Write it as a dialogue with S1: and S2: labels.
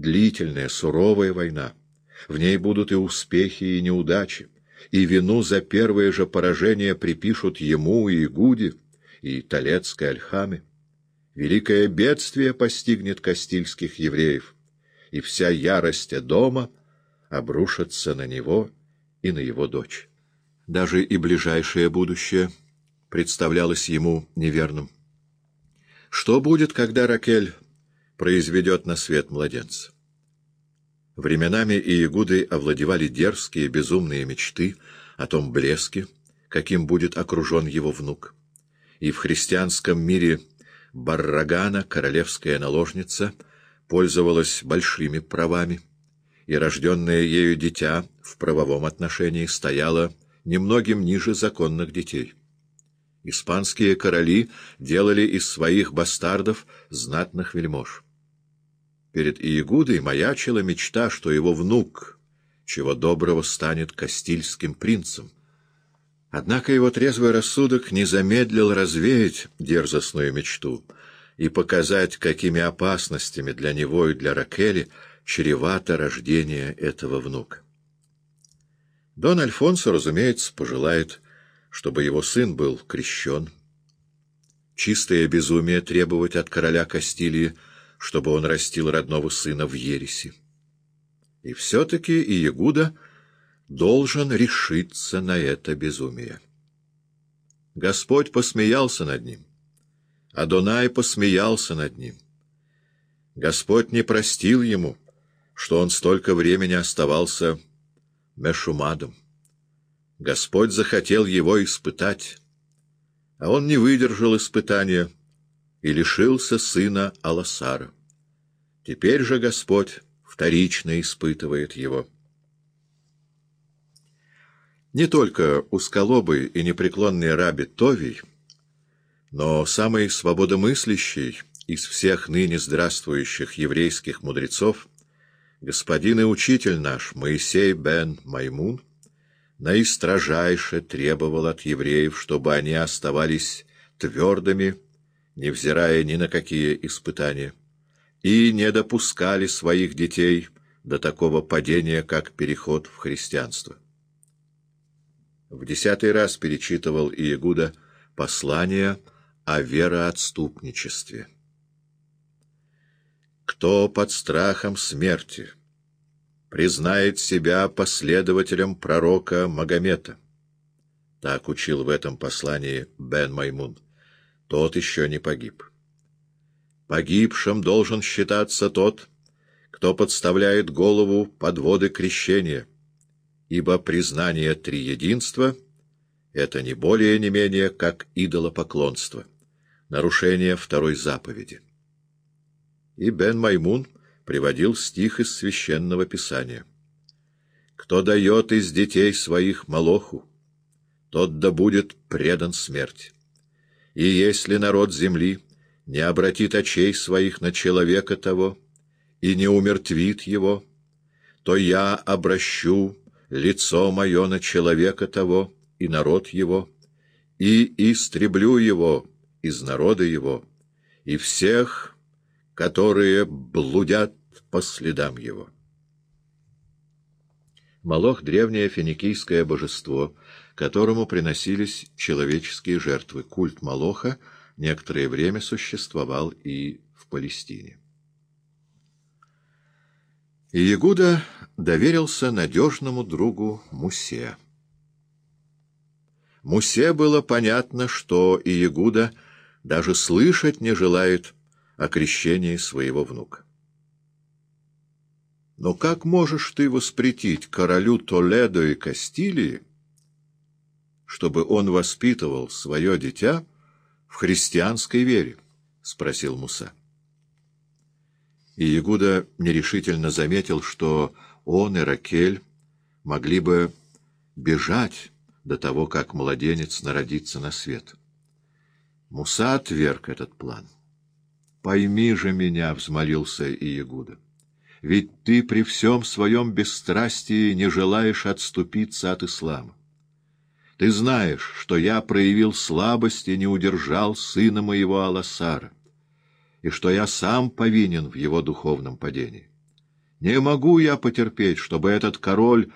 S1: длительная, суровая война. В ней будут и успехи, и неудачи, и вину за первое же поражение припишут ему и Игуде, и Толецкой Альхаме. Великое бедствие постигнет кастильских евреев, и вся ярость дома обрушится на него и на его дочь. Даже и ближайшее будущее представлялось ему неверным. Что будет, когда Ракель произведет на свет младенца? Временами Иегудой овладевали дерзкие, безумные мечты о том блеске, каким будет окружен его внук. И в христианском мире Баррагана, королевская наложница, пользовалась большими правами, и рожденное ею дитя в правовом отношении стояло немногим ниже законных детей. Испанские короли делали из своих бастардов знатных вельмож. Перед Иегудой маячила мечта, что его внук, чего доброго, станет Кастильским принцем. Однако его трезвый рассудок не замедлил развеять дерзостную мечту и показать, какими опасностями для него и для Ракели чревато рождение этого внука. Дон Альфонсо, разумеется, пожелает, чтобы его сын был крещен. Чистое безумие требовать от короля Кастилии — чтобы он растил родного сына в ереси. И все-таки Иегуда должен решиться на это безумие. Господь посмеялся над ним. Адонай посмеялся над ним. Господь не простил ему, что он столько времени оставался Мешумадом. Господь захотел его испытать, а он не выдержал испытания — и лишился сына Аласара. Теперь же Господь вторично испытывает его. Не только узколобый и непреклонный раби Товий, но самый свободомыслящий из всех ныне здравствующих еврейских мудрецов, господин и учитель наш Моисей бен Маймун, наистрожайше требовал от евреев, чтобы они оставались твердыми, невзирая ни на какие испытания, и не допускали своих детей до такого падения, как переход в христианство. В десятый раз перечитывал Иегуда послание о вероотступничестве. «Кто под страхом смерти признает себя последователем пророка Магомета?» Так учил в этом послании Бен Маймун тот еще не погиб. Погибшим должен считаться тот, кто подставляет голову под воды крещения, ибо признание триединства — это не более не менее, как идолопоклонство, нарушение второй заповеди. И Бен Маймун приводил стих из Священного Писания. «Кто дает из детей своих Молоху, тот да будет предан смерти». И если народ земли не обратит очей своих на человека того и не умертвит его, то я обращу лицо мое на человека того и народ его, и истреблю его из народа его, и всех, которые блудят по следам его. Молох — древнее финикийское божество — которому приносились человеческие жертвы. Культ Молоха некоторое время существовал и в Палестине. Иегуда доверился надежному другу Мусе. Мусе было понятно, что Иегуда даже слышать не желает о крещении своего внука. Но как можешь ты воспретить королю Толедо и Кастилии, чтобы он воспитывал свое дитя в христианской вере? — спросил Муса. И Ягуда нерешительно заметил, что он и Ракель могли бы бежать до того, как младенец народится на свет. Муса отверг этот план. «Пойми же меня», — взмолился Иегуда, — «ведь ты при всем своем бесстрастии не желаешь отступиться от ислама. Ты знаешь, что я проявил слабость и не удержал сына моего Аласара, и что я сам повинен в его духовном падении. Не могу я потерпеть, чтобы этот король